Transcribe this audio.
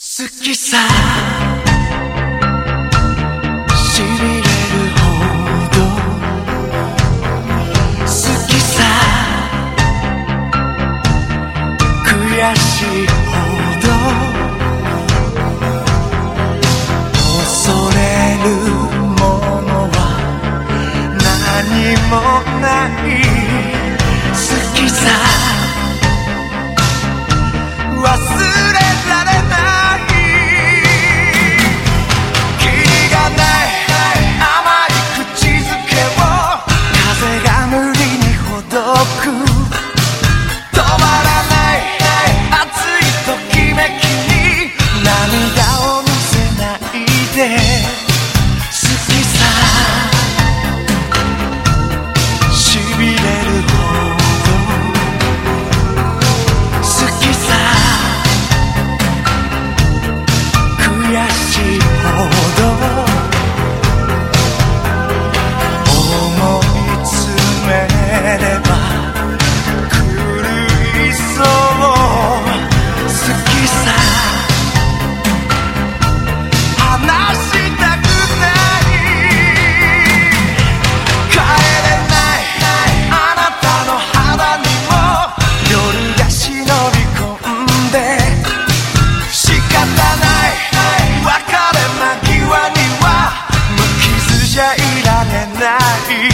好きさ